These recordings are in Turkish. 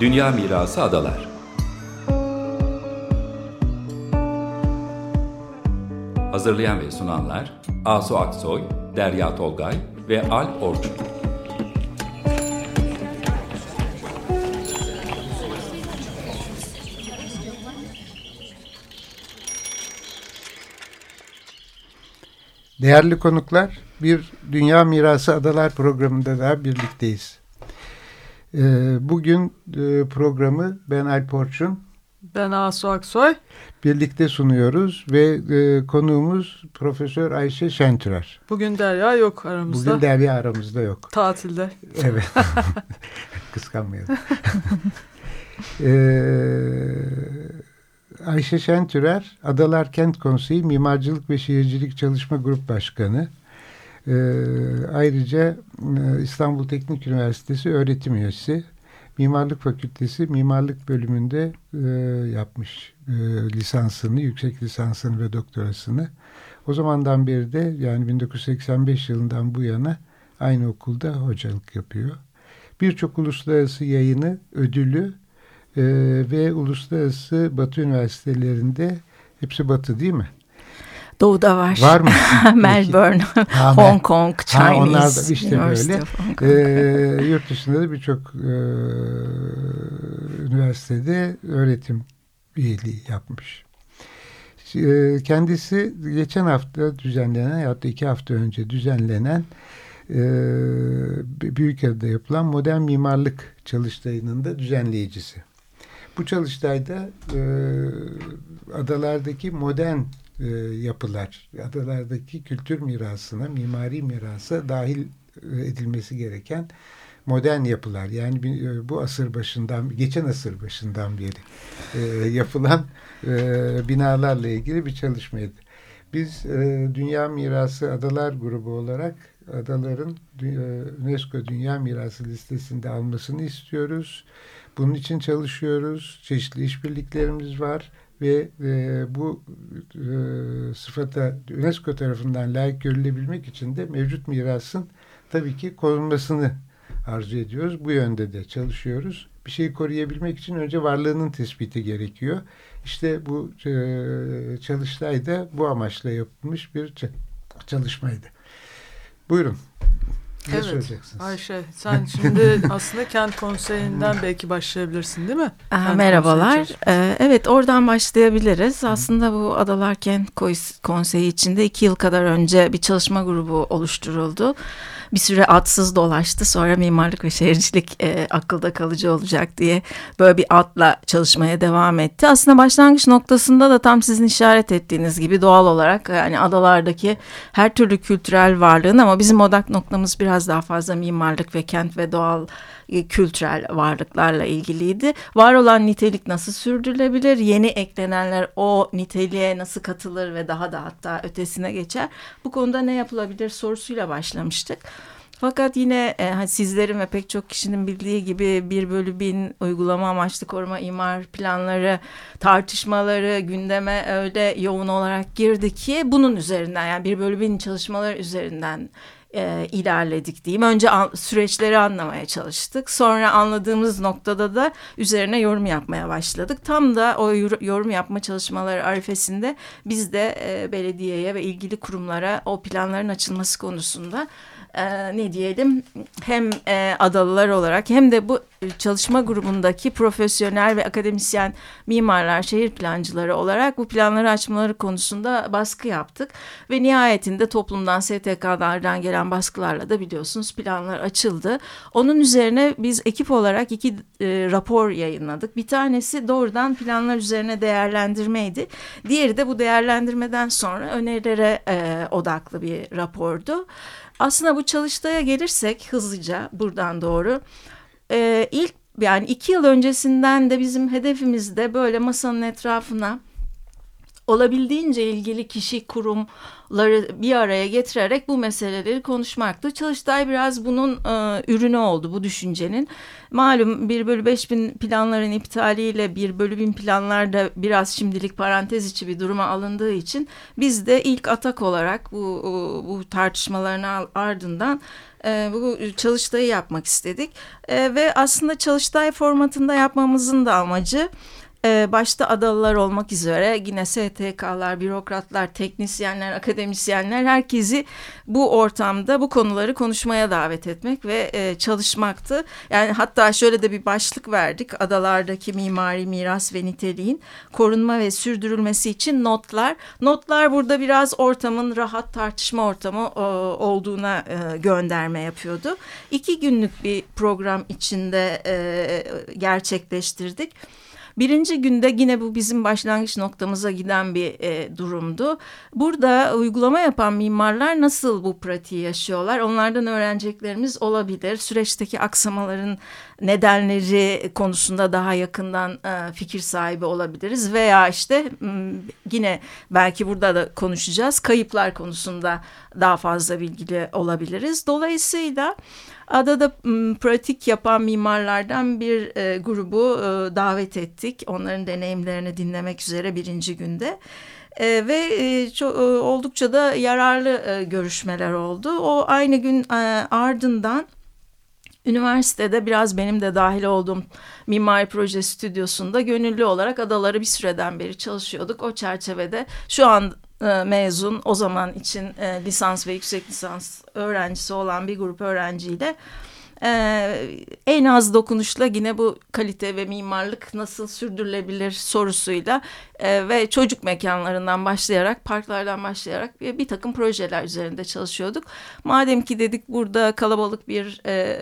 Dünya Mirası Adalar Hazırlayan ve sunanlar Asu Aksoy, Derya Tolgay ve Al Orçun. Değerli konuklar, bir Dünya Mirası Adalar programında daha birlikteyiz. Ee, bugün e, programı ben Alp Orçun. Ben Asu Aksoy. Birlikte sunuyoruz ve e, konuğumuz Profesör Ayşe Şentürer. Bugün Derya yok aramızda. Bugün Derya aramızda yok. Tatilde. Evet. Kıskanmayalım. ee, Ayşe Şentürer, Adalar Kent Konseyi Mimarcılık ve Şehircilik Çalışma Grup Başkanı. Ee, ayrıca e, İstanbul Teknik Üniversitesi öğretim üyesi. Mimarlık Fakültesi Mimarlık bölümünde e, yapmış e, lisansını, yüksek lisansını ve doktorasını. O zamandan beri de yani 1985 yılından bu yana aynı okulda hocalık yapıyor. Birçok uluslararası yayını, ödülü e, ve uluslararası Batı üniversitelerinde hepsi Batı değil mi? Doğu'da var. Var mı? Melbourne, Hong Kong, Chinese ha, onlar da işte böyle. Ee, yurt dışında da birçok e, üniversitede öğretim üyeliği yapmış. E, kendisi geçen hafta düzenlenen ya da iki hafta önce düzenlenen e, Büyükada'da yapılan modern mimarlık çalıştayının da düzenleyicisi. Bu çalıştayda e, adalardaki modern e, yapılar, adalardaki kültür mirasına, mimari mirasa dahil e, edilmesi gereken modern yapılar. Yani e, bu asır başından, geçen asır başından beri yapılan binalarla ilgili bir çalışmaydı. Biz Dünya Mirası Adalar grubu olarak adaların UNESCO Dünya Mirası listesinde almasını istiyoruz. Bunun için çalışıyoruz. Çeşitli işbirliklerimiz var ve e, bu e, sıfata UNESCO tarafından layık görülebilmek için de mevcut mirasın tabii ki korunmasını arzu ediyoruz. Bu yönde de çalışıyoruz. Bir şeyi koruyabilmek için önce varlığının tespiti gerekiyor. İşte bu e, çalıştay da bu amaçla yapılmış bir çalışmaydı. Buyurun. Ne evet. Ayşe sen şimdi aslında kent konseyinden belki başlayabilirsin değil mi? Aa, merhabalar. Ee, evet oradan başlayabiliriz. Aslında bu Adalar Kent Konseyi içinde iki yıl kadar önce bir çalışma grubu oluşturuldu bir süre atsız dolaştı. Sonra mimarlık ve şehircilik e, akılda kalıcı olacak diye böyle bir atla çalışmaya devam etti. Aslında başlangıç noktasında da tam sizin işaret ettiğiniz gibi doğal olarak yani adalardaki her türlü kültürel varlığın ama bizim odak noktamız biraz daha fazla mimarlık ve kent ve doğal e, kültürel varlıklarla ilgiliydi. Var olan nitelik nasıl sürdürülebilir? Yeni eklenenler o niteliğe nasıl katılır ve daha da hatta ötesine geçer? Bu konuda ne yapılabilir sorusuyla başlamıştık. Fakat yine e, sizlerin ve pek çok kişinin bildiği gibi bir bölü bin uygulama amaçlı koruma imar planları tartışmaları gündeme öyle yoğun olarak girdi ki bunun üzerinden yani bir bölü bin çalışmalar üzerinden e, ilerledik diyeyim. Önce an, süreçleri anlamaya çalıştık. Sonra anladığımız noktada da üzerine yorum yapmaya başladık. Tam da o yorum yapma çalışmaları arifesinde biz de e, belediyeye ve ilgili kurumlara o planların açılması konusunda e, ne diyelim hem e, adalılar olarak hem de bu çalışma grubundaki profesyonel ve akademisyen mimarlar, şehir plancıları olarak bu planları açmaları konusunda baskı yaptık. Ve nihayetinde toplumdan, STK'lardan gelen baskılarla da biliyorsunuz planlar açıldı. Onun üzerine biz ekip olarak iki e, rapor yayınladık. Bir tanesi doğrudan planlar üzerine değerlendirmeydi. Diğeri de bu değerlendirmeden sonra önerilere e, odaklı bir rapordu. Aslında bu çalıştaya gelirsek hızlıca buradan doğru. Ee, ilk yani iki yıl öncesinden de bizim hedefimizde böyle masanın etrafına olabildiğince ilgili kişi kurumları bir araya getirerek bu meseleleri konuşmaktı. Çalıştay biraz bunun e, ürünü oldu bu düşüncenin. Malum 1 bölü 5 bin planların iptaliyle 1 bölü bin planlarda biraz şimdilik parantez içi bir duruma alındığı için biz de ilk atak olarak bu, bu tartışmaların ardından e, bu çalıştayı yapmak istedik. E, ve aslında çalıştay formatında yapmamızın da amacı ee, başta adalılar olmak üzere yine STK'lar, bürokratlar, teknisyenler, akademisyenler herkesi bu ortamda bu konuları konuşmaya davet etmek ve e, çalışmaktı. Yani hatta şöyle de bir başlık verdik. Adalardaki mimari miras ve niteliğin korunma ve sürdürülmesi için notlar. Notlar burada biraz ortamın rahat tartışma ortamı e, olduğuna e, gönderme yapıyordu. İki günlük bir program içinde gerçekleştirdik. Birinci günde yine bu bizim başlangıç noktamıza giden bir e, durumdu. Burada uygulama yapan mimarlar nasıl bu pratiği yaşıyorlar? Onlardan öğreneceklerimiz olabilir. Süreçteki aksamaların nedenleri konusunda daha yakından e, fikir sahibi olabiliriz. Veya işte yine belki burada da konuşacağız. Kayıplar konusunda daha fazla bilgili olabiliriz. Dolayısıyla Adada pratik yapan mimarlardan bir e, grubu e, davet ettik. Onların deneyimlerini dinlemek üzere birinci günde. E, ve e, çok, e, oldukça da yararlı e, görüşmeler oldu. O aynı gün e, ardından üniversitede biraz benim de dahil olduğum mimari proje stüdyosunda gönüllü olarak adaları bir süreden beri çalışıyorduk. O çerçevede şu an mezun o zaman için e, lisans ve yüksek lisans öğrencisi olan bir grup öğrenciyle ee, en az dokunuşla yine bu kalite ve mimarlık nasıl sürdürülebilir sorusuyla e, ve çocuk mekanlarından başlayarak, parklardan başlayarak bir, bir takım projeler üzerinde çalışıyorduk. Madem ki dedik burada kalabalık bir e,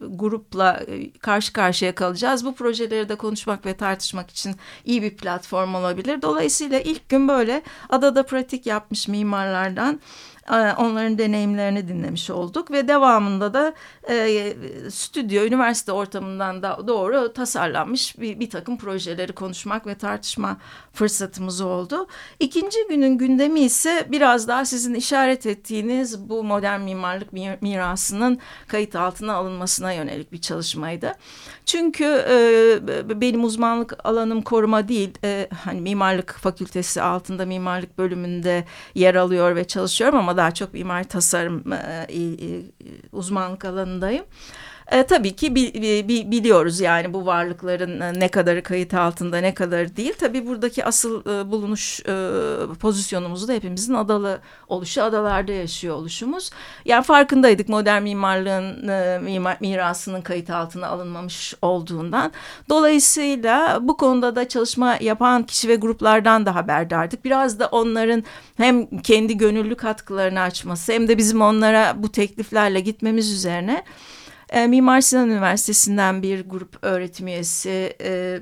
grupla e, karşı karşıya kalacağız. Bu projeleri de konuşmak ve tartışmak için iyi bir platform olabilir. Dolayısıyla ilk gün böyle adada pratik yapmış mimarlardan e, onların deneyimlerini dinlemiş olduk ve devamında da e, stüdyo, üniversite ortamından da doğru tasarlanmış bir, bir takım projeleri konuşmak ve tartışma fırsatımız oldu. İkinci günün gündemi ise biraz daha sizin işaret ettiğiniz bu modern mimarlık mirasının kayıt altına alınmasına yönelik bir çalışmaydı. Çünkü e, benim uzmanlık alanım koruma değil. E, hani mimarlık fakültesi altında mimarlık bölümünde yer alıyor ve çalışıyorum ama daha çok mimar tasarım e, e, uzmanlık alanındayım. E, tabii ki bi, bi, biliyoruz yani bu varlıkların e, ne kadarı kayıt altında ne kadar değil. Tabii buradaki asıl e, bulunuş e, pozisyonumuz da hepimizin adalı oluşu, adalarda yaşıyor oluşumuz. Yani farkındaydık modern mimarlığın e, mimar, mirasının kayıt altına alınmamış olduğundan. Dolayısıyla bu konuda da çalışma yapan kişi ve gruplardan da haberdardık. Biraz da onların hem kendi gönüllü katkılarını açması hem de bizim onlara bu tekliflerle gitmemiz üzerine e, Mimar Sinan Üniversitesi'nden bir grup öğretim üyesi e,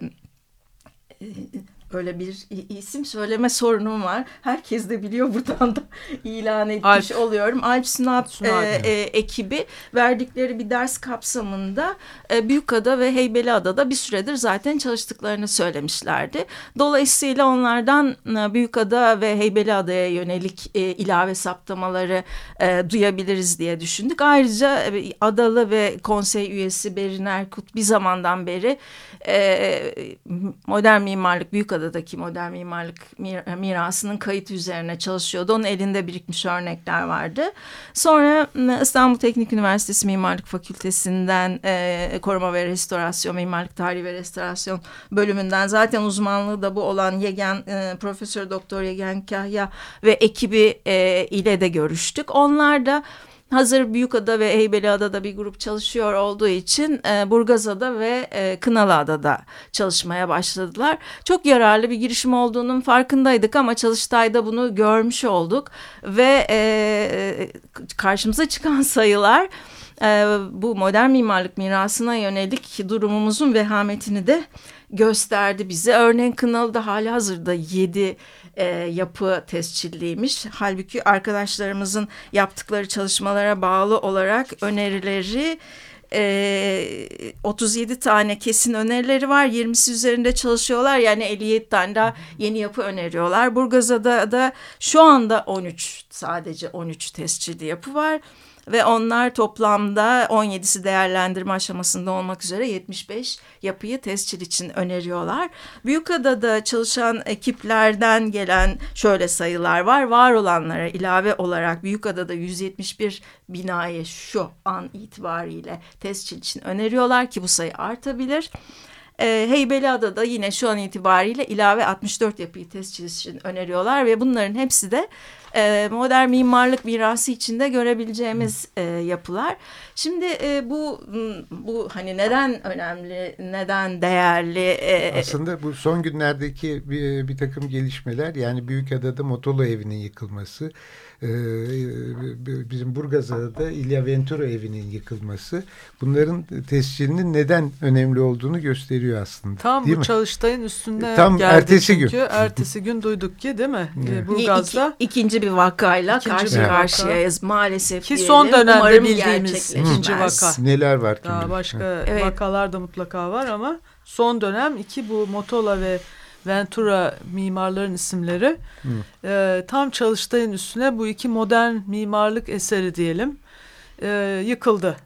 e, böyle bir isim söyleme sorunum var. Herkes de biliyor buradan da ilan etmiş Alp. oluyorum. Alp Sunap, e, e, ekibi verdikleri bir ders kapsamında e, Büyükada ve Heybeliada'da bir süredir zaten çalıştıklarını söylemişlerdi. Dolayısıyla onlardan e, Büyükada ve Heybeliada'ya yönelik e, ilave saptamaları e, duyabiliriz diye düşündük. Ayrıca e, Adalı ve konsey üyesi Berin Erkut bir zamandan beri e, modern mimarlık Büyükada'daki modern mimarlık mir mirasının kayıt üzerine çalışıyordu. Onun elinde birikmiş örnekler vardı. Sonra İstanbul Teknik Üniversitesi Mimarlık Fakültesinden e, koruma ve restorasyon, mimarlık tarihi ve restorasyon bölümünden zaten uzmanlığı da bu olan Yegen, e, Profesör Doktor Yegen Kahya ve ekibi e, ile de görüştük. Onlar da Hazır Büyükada ve Heybeliada'da bir grup çalışıyor olduğu için e, Burgazada ve e, Kınalıada'da çalışmaya başladılar. Çok yararlı bir girişim olduğunun farkındaydık ama Çalıştay'da bunu görmüş olduk ve e, karşımıza çıkan sayılar e, bu modern mimarlık mirasına yönelik durumumuzun vehametini de gösterdi bize. Örneğin Kınalı'da hali hazırda yedi e, yapı tescilliymiş. Halbuki arkadaşlarımızın yaptıkları çalışmalara bağlı olarak önerileri e, 37 tane kesin önerileri var. 20'si üzerinde çalışıyorlar. Yani 57 tane daha yeni yapı öneriyorlar. Burgazada da şu anda 13 sadece 13 tescilli yapı var ve onlar toplamda 17'si değerlendirme aşamasında olmak üzere 75 yapıyı tescil için öneriyorlar. Büyükada'da çalışan ekiplerden gelen şöyle sayılar var. Var olanlara ilave olarak Büyükada'da 171 binayı şu an itibariyle tescil için öneriyorlar ki bu sayı artabilir. E, Heybeliada'da yine şu an itibariyle ilave 64 yapıyı tescil için öneriyorlar ve bunların hepsi de e, modern mimarlık mirası içinde görebileceğimiz e, yapılar. Şimdi e, bu bu hani neden önemli, neden değerli? E, Aslında bu son günlerdeki bir, bir takım gelişmeler yani Büyükada'da Motolo evinin yıkılması, e, bizim Burgazada'da İlya Ventura evinin yıkılması bunların tescilinin neden önemli olduğunu gösteriyor aslında. Tam değil bu mi? çalıştayın üstünde Tam geldi ertesi çünkü. gün. ertesi gün duyduk ki değil mi? Evet. Burgaz'da. İki, ikinci bir vakayla ikinci karşı bir karşıyayız vaka. maalesef Ki son dönemde Umarım bildiğimiz ikinci vaka. Neler var? Daha başka evet. vakalar da mutlaka var ama son dönem iki bu Motola ve Ventura mimarların isimleri e, tam çalıştayın üstüne bu iki modern mimarlık eseri diyelim e, yıkıldı.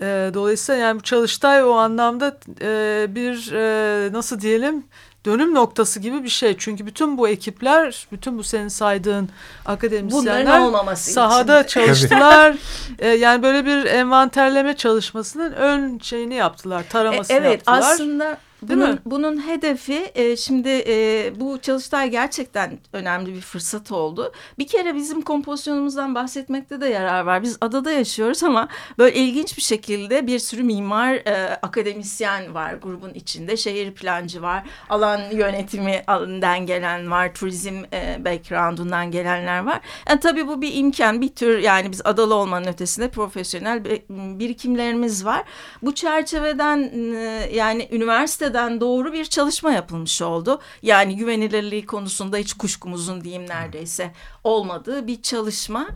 E, dolayısıyla yani bu çalıştay o anlamda e, bir e, nasıl diyelim dönüm noktası gibi bir şey. Çünkü bütün bu ekipler, bütün bu senin saydığın akademisyenler sahada için. çalıştılar. ee, yani böyle bir envanterleme çalışmasının ön şeyini yaptılar, taramasını e, evet, yaptılar. Evet aslında bunun, bunun hedefi e, şimdi e, bu çalıştay gerçekten önemli bir fırsat oldu. Bir kere bizim kompozisyonumuzdan bahsetmekte de yarar var. Biz adada yaşıyoruz ama böyle ilginç bir şekilde bir sürü mimar e, akademisyen var grubun içinde. Şehir plancı var, alan yönetiminden gelen var, turizm e, background'undan gelenler var. Yani tabii bu bir imkan, bir tür yani biz adalı olmanın ötesinde profesyonel birikimlerimiz var. Bu çerçeveden e, yani üniversite üniversiteden doğru bir çalışma yapılmış oldu. Yani güvenilirliği konusunda hiç kuşkumuzun diyeyim neredeyse olmadığı bir çalışma.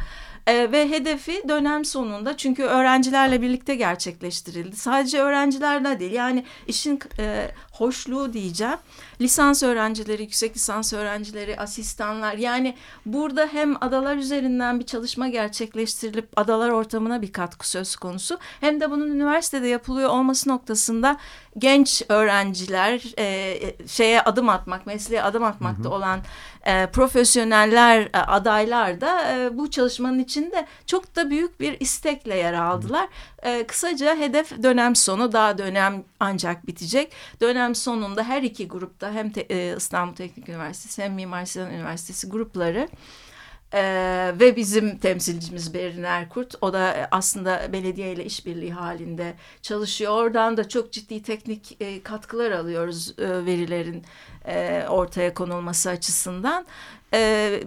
E, ve hedefi dönem sonunda çünkü öğrencilerle birlikte gerçekleştirildi. Sadece öğrencilerle değil yani işin e, hoşluğu diyeceğim. Lisans öğrencileri, yüksek lisans öğrencileri, asistanlar yani burada hem adalar üzerinden bir çalışma gerçekleştirilip adalar ortamına bir katkı söz konusu hem de bunun üniversitede yapılıyor olması noktasında genç öğrenciler e, şeye adım atmak, mesleğe adım atmakta hı hı. olan e, profesyoneller, e, adaylar da e, bu çalışmanın içinde çok da büyük bir istekle yer aldılar. E, kısaca hedef dönem sonu, daha dönem ancak bitecek. Dönem sonunda her iki grupta hem te, e, İstanbul Teknik Üniversitesi hem Mimar Sinan Üniversitesi grupları ee, ve bizim temsilcimiz Berin Erkurt o da aslında belediye ile işbirliği halinde çalışıyor. Oradan da çok ciddi teknik e, katkılar alıyoruz e, verilerin e, ortaya konulması açısından. E,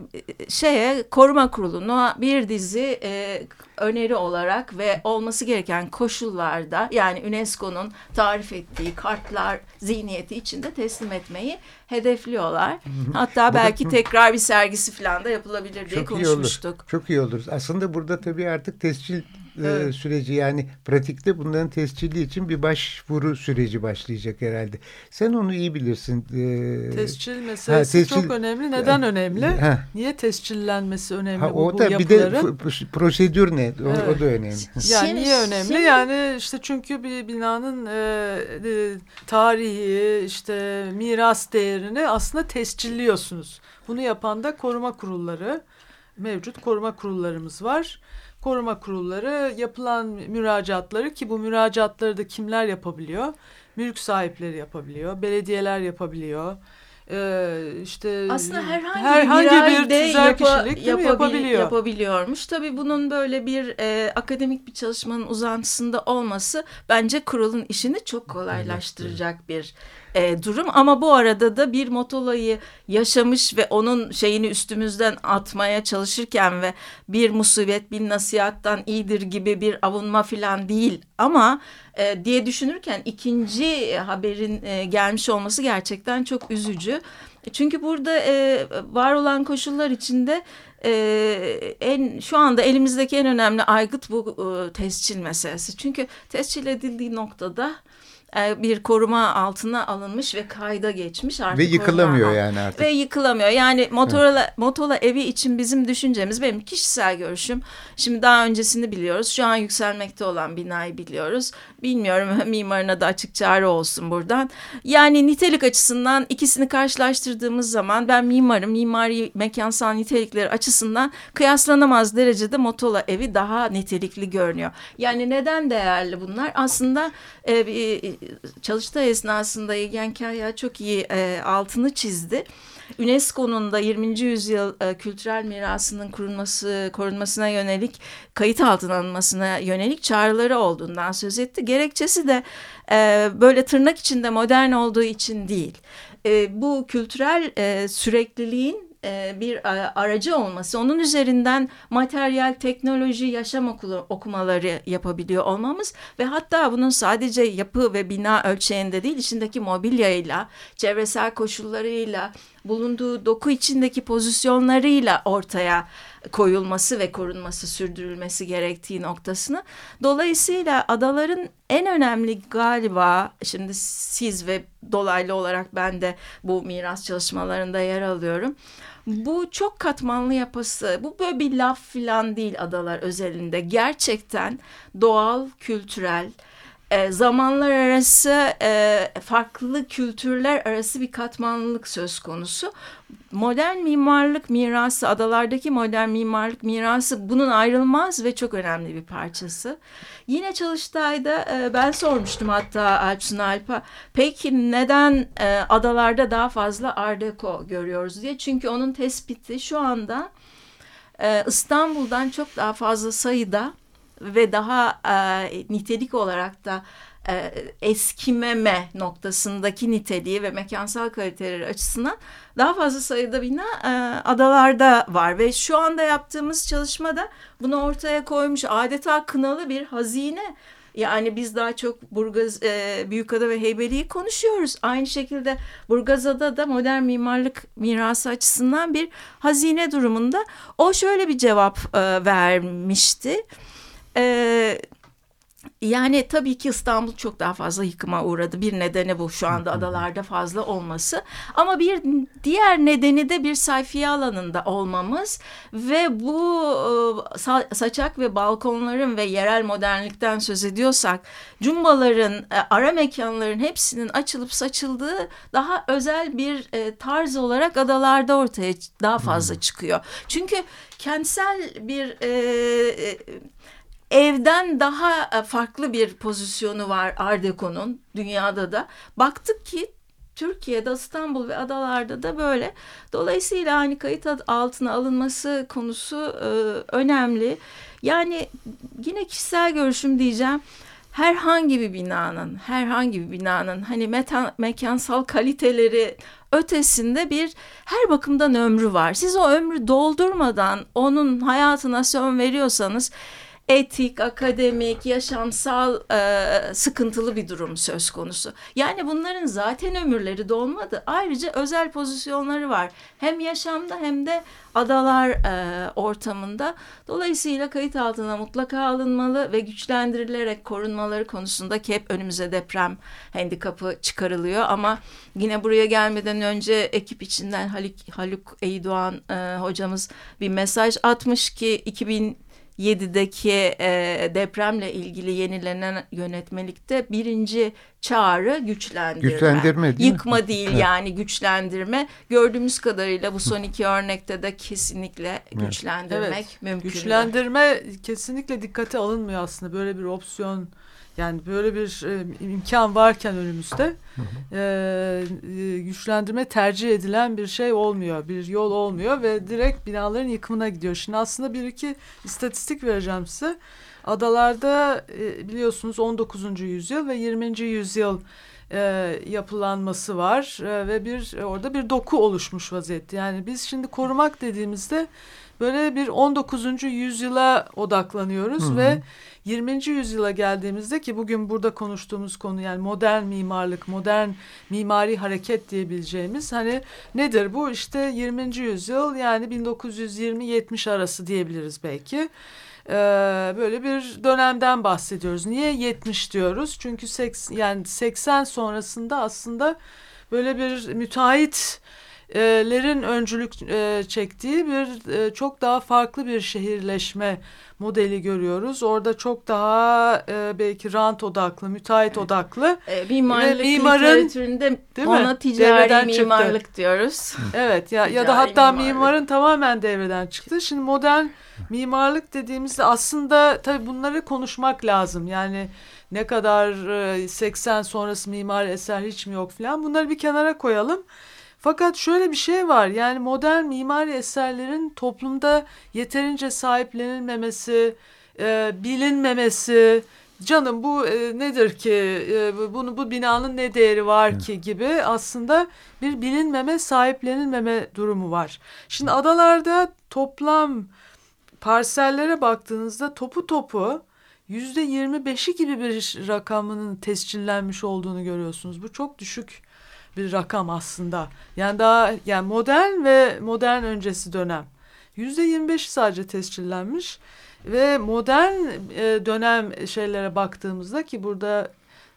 şeye koruma kuruluna bir dizi e, öneri olarak ve olması gereken koşullarda yani UNESCO'nun tarif ettiği kartlar zihniyeti içinde teslim etmeyi hedefliyorlar. Hatta belki tekrar bir sergisi falan da yapılabilir diye Çok konuşmuştuk. Iyi olur. Çok iyi olur. Aslında burada tabii artık tescil e, evet. süreci yani pratikte bunların tescilli için bir başvuru süreci başlayacak herhalde. Sen onu iyi bilirsin. E, tescil meselesi ha, tescil, çok önemli. Neden ha, önemli? Ha. Niye tescillenmesi önemli ha, o bu, da bu bir de prosedür ne? O, evet. o da önemli. Yani şimdi, niye önemli? Şimdi, yani işte çünkü bir binanın e, e, tarihi işte miras değerini aslında tescilliyorsunuz. Bunu yapan da koruma kurulları mevcut koruma kurullarımız var koruma kurulları yapılan müracaatları ki bu müracaatları da kimler yapabiliyor? Mülk sahipleri yapabiliyor, belediyeler yapabiliyor. Ee, işte aslında herhangi, herhangi bir, tüzel yapa, kişilik yapabil, yapabiliyor. yapabiliyormuş. Tabii bunun böyle bir e, akademik bir çalışmanın uzantısında olması bence kurulun işini çok kolaylaştıracak bir e, durum ama bu arada da bir motolayı yaşamış ve onun şeyini üstümüzden atmaya çalışırken ve bir musibet bir nasihattan iyidir gibi bir avunma filan değil ama e, diye düşünürken ikinci haberin e, gelmiş olması gerçekten çok üzücü. Çünkü burada e, var olan koşullar içinde e, en şu anda elimizdeki en önemli aygıt bu e, tescil meselesi. Çünkü tescil edildiği noktada e, bir koruma altına alınmış ve kayda geçmiş artık. Ve yıkılamıyor yani artık. Ve yıkılamıyor. Yani Motorola, Motorola evi için bizim düşüncemiz benim kişisel görüşüm. Şimdi daha öncesini biliyoruz. Şu an yükselmekte olan binayı biliyoruz. Bilmiyorum mimarına da açık çağrı olsun buradan. Yani nitelik açısından ikisini karşılaştırdığımız zaman ben mimarım. Mimari mekansal nitelikleri açısından kıyaslanamaz derecede Motorola evi daha nitelikli görünüyor. Yani neden değerli bunlar? Aslında e, çalıştığı esnasında Yegen Kaya çok iyi e, altını çizdi. UNESCO'nun da 20. yüzyıl e, kültürel mirasının korunması, korunmasına yönelik kayıt altına alınmasına yönelik çağrıları olduğundan söz etti. Gerekçesi de e, böyle tırnak içinde modern olduğu için değil. E, bu kültürel e, sürekliliğin e, bir e, aracı olması, onun üzerinden materyal, teknoloji, yaşam okulu okumaları yapabiliyor olmamız ve hatta bunun sadece yapı ve bina ölçeğinde değil, içindeki mobilyayla, çevresel koşullarıyla, bulunduğu doku içindeki pozisyonlarıyla ortaya koyulması ve korunması, sürdürülmesi gerektiği noktasını. Dolayısıyla adaların en önemli galiba şimdi siz ve dolaylı olarak ben de bu miras çalışmalarında yer alıyorum. Bu çok katmanlı yapısı, bu böyle bir laf filan değil adalar özelinde. Gerçekten doğal, kültürel, e, zamanlar arası e, farklı kültürler arası bir katmanlılık söz konusu. Modern mimarlık mirası, adalardaki modern mimarlık mirası bunun ayrılmaz ve çok önemli bir parçası. Yine Çalıştay'da e, ben sormuştum hatta Alpsun Alp'a peki neden adalarda daha fazla Art görüyoruz diye. Çünkü onun tespiti şu anda İstanbul'dan çok daha fazla sayıda ve daha e, nitelik olarak da e, eskimeme noktasındaki niteliği ve mekansal kaliteleri açısından daha fazla sayıda bina e, adalarda var ve şu anda yaptığımız çalışmada bunu ortaya koymuş adeta kınalı bir hazine yani biz daha çok Burgaz, e, Büyükada ve Heybeli'yi konuşuyoruz. Aynı şekilde Burgazada da modern mimarlık mirası açısından bir hazine durumunda. O şöyle bir cevap e, vermişti. E, yani tabii ki İstanbul çok daha fazla yıkıma uğradı. Bir nedeni bu şu anda adalarda fazla olması. Ama bir diğer nedeni de bir sayfiye alanında olmamız ve bu e, saçak ve balkonların ve yerel modernlikten söz ediyorsak cumbaların, e, ara mekanların hepsinin açılıp saçıldığı daha özel bir e, tarz olarak adalarda ortaya daha fazla çıkıyor. Çünkü kentsel bir evden daha e, farklı bir pozisyonu var Art Deco'nun dünyada da. Baktık ki Türkiye'de, İstanbul ve adalarda da böyle. Dolayısıyla hani kayıt altına alınması konusu e, önemli. Yani yine kişisel görüşüm diyeceğim. Herhangi bir binanın, herhangi bir binanın hani meta, mekansal kaliteleri ötesinde bir her bakımdan ömrü var. Siz o ömrü doldurmadan onun hayatına son veriyorsanız etik, akademik, yaşamsal e, sıkıntılı bir durum söz konusu. Yani bunların zaten ömürleri dolmadı. Ayrıca özel pozisyonları var. Hem yaşamda hem de adalar e, ortamında. Dolayısıyla kayıt altına mutlaka alınmalı ve güçlendirilerek korunmaları konusunda ki hep önümüze deprem handikapı çıkarılıyor. Ama yine buraya gelmeden önce ekip içinden Haluk, Haluk Eydoğan e, hocamız bir mesaj atmış ki 2000 7'deki e, depremle ilgili yenilenen yönetmelikte birinci çağrı güçlendirme. Güçlendirme değil Yıkma mi? değil yani güçlendirme. Gördüğümüz kadarıyla bu son iki örnekte de kesinlikle güçlendirmek evet. mümkün. Güçlendirme kesinlikle dikkate alınmıyor aslında. Böyle bir opsiyon yani böyle bir e, imkan varken önümüzde e, e, güçlendirme tercih edilen bir şey olmuyor. Bir yol olmuyor ve direkt binaların yıkımına gidiyor. Şimdi aslında bir iki istatistik vereceğim size. adalarda e, biliyorsunuz 19. yüzyıl ve 20. yüzyıl e, yapılanması var e, ve bir orada bir doku oluşmuş vaziyette. Yani biz şimdi korumak dediğimizde böyle bir 19. yüzyıla odaklanıyoruz Hı -hı. ve 20. yüzyıla geldiğimizde ki bugün burada konuştuğumuz konu yani modern mimarlık, modern mimari hareket diyebileceğimiz hani nedir bu? işte 20. yüzyıl yani 1920-70 arası diyebiliriz belki. Ee, böyle bir dönemden bahsediyoruz. Niye 70 diyoruz? Çünkü seks, yani 80 sonrasında aslında böyle bir müteahhit lerin öncülük e, çektiği bir e, çok daha farklı bir şehirleşme modeli görüyoruz. Orada çok daha e, belki rant odaklı, müteahhit odaklı. E, mimarlık mimarın, literatüründe ona ticari devreden mimarlık çıktı. diyoruz. Evet ya, ya da hatta mimarlık. mimarın tamamen devreden çıktı. Şimdi modern mimarlık dediğimizde aslında tabii bunları konuşmak lazım. Yani ne kadar 80 sonrası mimari eser hiç mi yok falan bunları bir kenara koyalım. Fakat şöyle bir şey var yani modern mimari eserlerin toplumda yeterince sahiplenilmemesi, e, bilinmemesi, canım bu e, nedir ki e, bunu bu binanın ne değeri var ki gibi aslında bir bilinmeme sahiplenilmeme durumu var. Şimdi adalarda toplam parsellere baktığınızda topu topu yüzde yirmi beşi gibi bir rakamının tescillenmiş olduğunu görüyorsunuz. Bu çok düşük bir rakam aslında. Yani daha yani modern ve modern öncesi dönem. Yüzde 25 sadece tescillenmiş ve modern e, dönem şeylere baktığımızda ki burada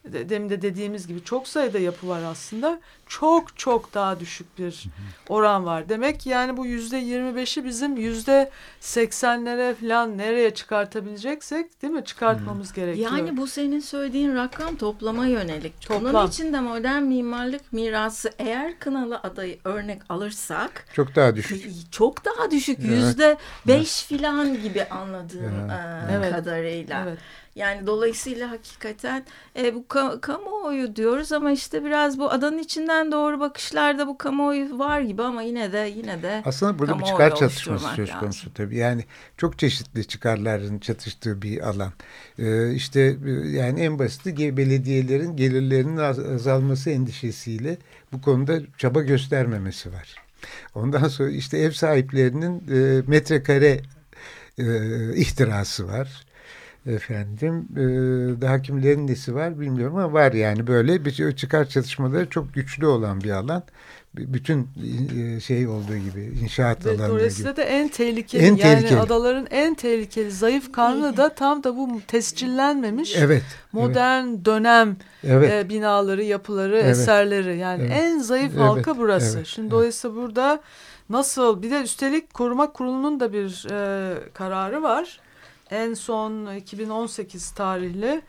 demin de dediğimiz gibi çok sayıda yapı var aslında. Çok çok daha düşük bir oran var. Demek ki yani bu yüzde yirmi beşi bizim yüzde seksenlere falan nereye çıkartabileceksek değil mi çıkartmamız gerekiyor. Yani bu senin söylediğin rakam toplama yönelik. Toplam. Bunun içinde modern mimarlık mirası eğer Kınalı adayı örnek alırsak çok daha düşük. Çok daha düşük. Yüzde beş filan gibi anladığım evet. kadarıyla. Evet. Yani dolayısıyla hakikaten e, bu ka kamuoyu diyoruz ama işte biraz bu adanın içinden doğru bakışlarda bu kamuoyu var gibi ama yine de yine de aslında burada bir çıkar çatışması söz konusu tabii. Yani çok çeşitli çıkarların çatıştığı bir alan. Ee, işte e, yani en basiti belediyelerin gelirlerinin azalması endişesiyle bu konuda çaba göstermemesi var. Ondan sonra işte ev sahiplerinin e, metrekare e, ihtirası var efendim e, daha kimlerin nesi var bilmiyorum ama var yani böyle bir çıkar çatışmaları çok güçlü olan bir alan bütün e, şey olduğu gibi inşaat Ve alanları Dolayısıyla gibi. da en tehlikeli en yani tehlikeli. adaların en tehlikeli zayıf karnı da tam da bu tescillenmemiş evet, modern evet. dönem evet. E, binaları, yapıları, evet. eserleri yani evet. en zayıf evet. halka burası. Evet. Şimdi evet. dolayısıyla burada nasıl bir de üstelik koruma kurulunun da bir e, kararı var en son 2018 tarihli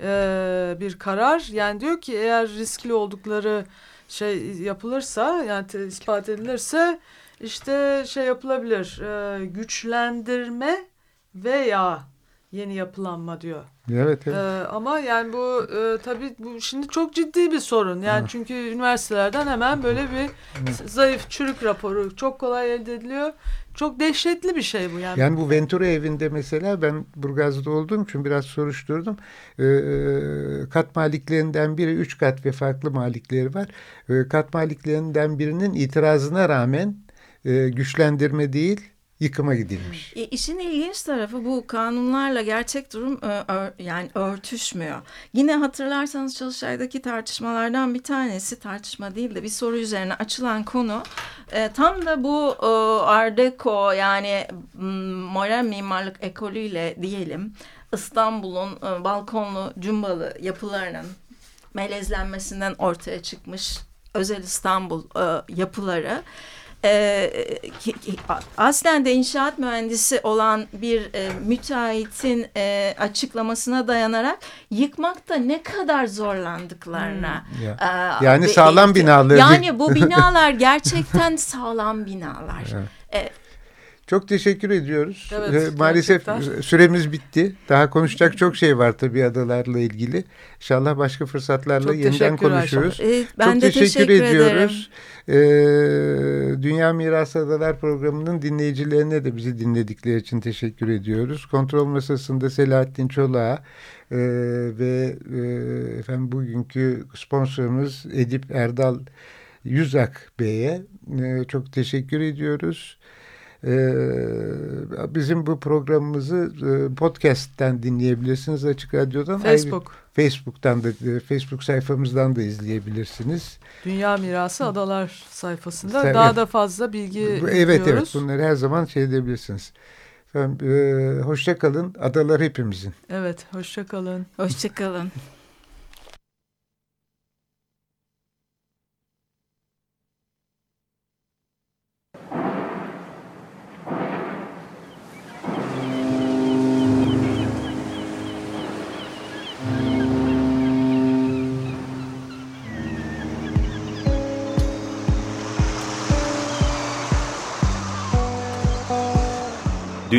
e, bir karar. Yani diyor ki eğer riskli oldukları şey yapılırsa yani ispat edilirse işte şey yapılabilir e, güçlendirme veya yeni yapılanma diyor. Evet. evet. Ee, ama yani bu e, tabii bu şimdi çok ciddi bir sorun. Yani ha. çünkü üniversitelerden hemen böyle bir zayıf çürük raporu çok kolay elde ediliyor. Çok dehşetli bir şey bu yani. Yani bu Ventura evinde mesela ben Burgaz'da olduğum için biraz soruşturdum. Ee, kat maliklerinden biri üç kat ve farklı malikleri var. Ee, kat maliklerinden birinin itirazına rağmen e, güçlendirme değil yıkıma gidilmiş. E, işin ilginç tarafı bu kanunlarla gerçek durum e, ör, yani örtüşmüyor. Yine hatırlarsanız Çalışay'daki tartışmalardan bir tanesi tartışma değil de bir soru üzerine açılan konu e, tam da bu e, Art Deco yani modern mimarlık ekolüyle diyelim İstanbul'un e, balkonlu cumbalı yapılarının melezlenmesinden ortaya çıkmış özel İstanbul e, yapıları e, aslen de inşaat mühendisi olan bir e, müteahhitin e, açıklamasına dayanarak yıkmakta ne kadar zorlandıklarına. Hmm. E, yani sağlam binalar. Yani bu binalar gerçekten sağlam binalar. Evet. E, Çok teşekkür ediyoruz. Evet, Ee, Maalesef gerçekten. süremiz bitti. Daha konuşacak çok şey var tabii adalarla ilgili. İnşallah başka fırsatlarla Çok yeniden konuşuruz. Ee, ben çok de teşekkür, teşekkür, ediyoruz. Ee, Dünya Mirası Adalar programının dinleyicilerine de bizi dinledikleri için teşekkür ediyoruz. Kontrol masasında Selahattin Çolak'a e, ve e, efendim bugünkü sponsorumuz Edip Erdal Yüzak Bey'e e, çok teşekkür ediyoruz. Ee, bizim bu programımızı e, podcast'ten dinleyebilirsiniz Açık Radyo'dan. Facebook. Ayrı- Facebook'tan da e, Facebook sayfamızdan da izleyebilirsiniz. Dünya Mirası Adalar sayfasında Tabii. daha da fazla bilgi Bu- Evet evet bunları her zaman şey edebilirsiniz. Efendim, e, hoşça kalın. Adalar hepimizin. Evet, hoşça kalın. Hoşçakalın.